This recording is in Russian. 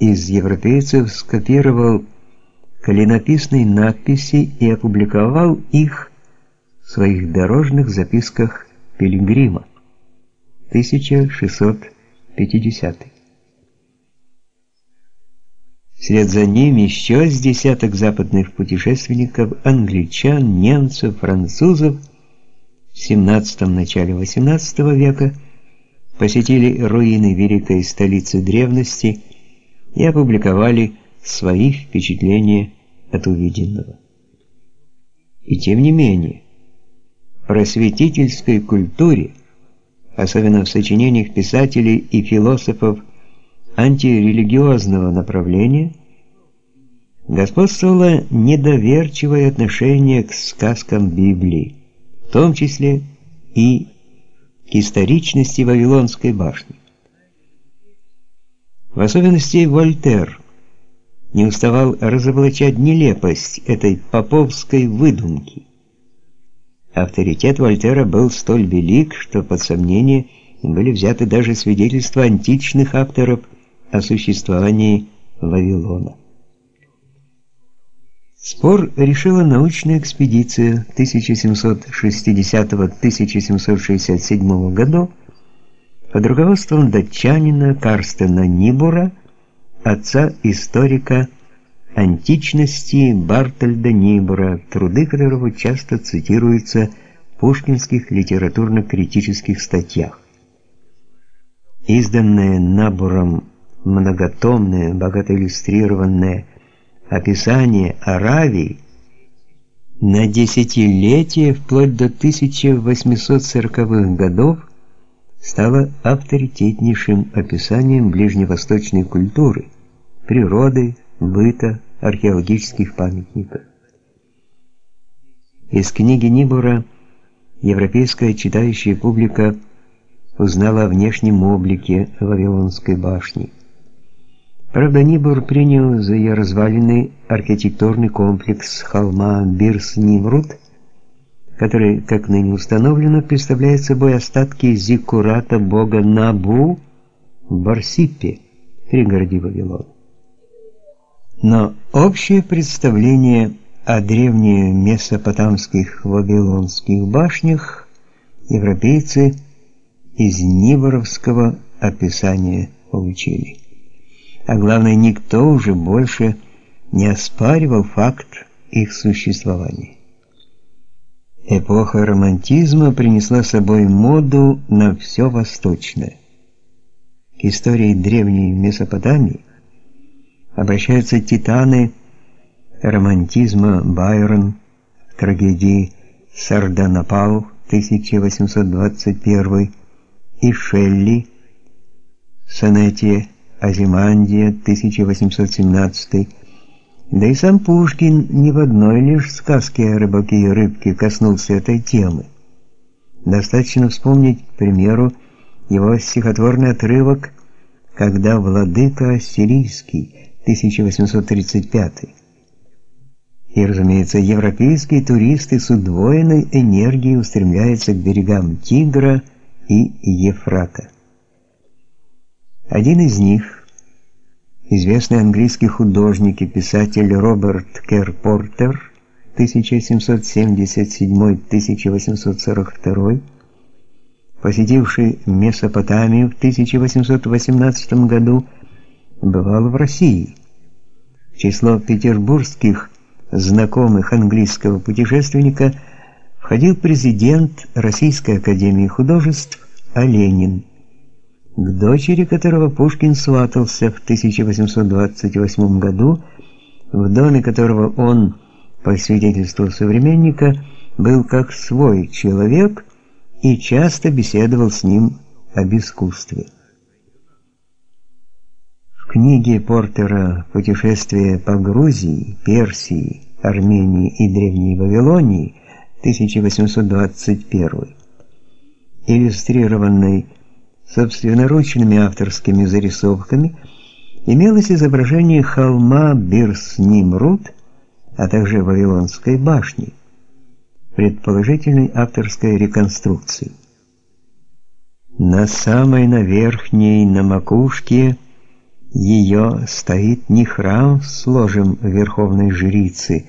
из европейцев скопировал клинописные надписи и опубликовал их в своих дорожных записках Пилигрима. 1650. Вслед за ним еще с десяток западных путешественников, англичан, немцев, французов в 17 начале XVIII века посетили руины великой столицы древности и опубликовали свои впечатления от увиденного. И тем не менее, просветительской культуре, особенно в сочинениях писателей и философов антирелигиозного направления, господствовало недоверчивое отношение к сказкам Библии, в том числе и к историчности Вавилонской башни. В особенности Вольтер не уставал разоблачать нелепость этой поповской выдумки. Авторитет Вольтера был столь велик, что под сомнение были взяты даже свидетельства античных авторов о существовании Вавилона. Спор решила научная экспедиция 1760-1767 годов под руководством датчанина Карстена Нибура, отца историка античности Бартольда Нибура, труды которого часто цитируются в пушкинских литературно-критических статьях. Изданное Набуром многотомное, богато иллюстрированное описание Аравии на десятилетие вплоть до 1840-х годов стало авторитетнейшим описанием ближневосточной культуры, природы, быта, археологических памятников. Из книги Нибура европейская читающая публика узнала о внешнем облике Вавилонской башни. Правда, Нибур принял за ее развалины архитектурный комплекс холма Бирс-Нимрут, который, как ныне установлено, представляет собой остатки зиккурата бога Набу в Барсипе, пригороде Вавилона. Но общее представление о древних месопотамских вавилонских башнях европейцы из Ниборовского описания получили. А главное, никто уже больше не оспаривал факт их существования. Эпоха романтизма принесла с собой моду на все восточное. К истории древней Месопотамии обращаются титаны романтизма Байрон в трагедии Сарданапал 1821 и Шелли в сонете Азимандия 1817 да и сам Пушкин не в одной лишь сказке о рыбаке и рыбке коснулся этой темы. Достаточно вспомнить, к примеру, его стихотворный отрывок «Когда владыка Ассирийский» 1835. И, разумеется, европейские туристы с удвоенной энергией устремляются к берегам Тигра и Ефрата. Один из них, известный английский художник и писатель Роберт Кер Портер 1777-1842, посетивший Месопотамию в 1818 году, бывал в России. В число петербургских знакомых английского путешественника входил президент Российской академии художеств Оленин, к дочери которого Пушкин сватался в 1828 году, в доме которого он, по свидетельству современника, был как свой человек и часто беседовал с ним об искусстве. Книге Портера «Путешествие по Грузии, Персии, Армении и Древней Вавилонии» 1821, иллюстрированной собственноручными авторскими зарисовками, имелось изображение холма Бирс-Нимрут, а также Вавилонской башни, предположительной авторской реконструкции. На самой на верхней, на макушке ее стоит не храм с ложем верховной жрицы,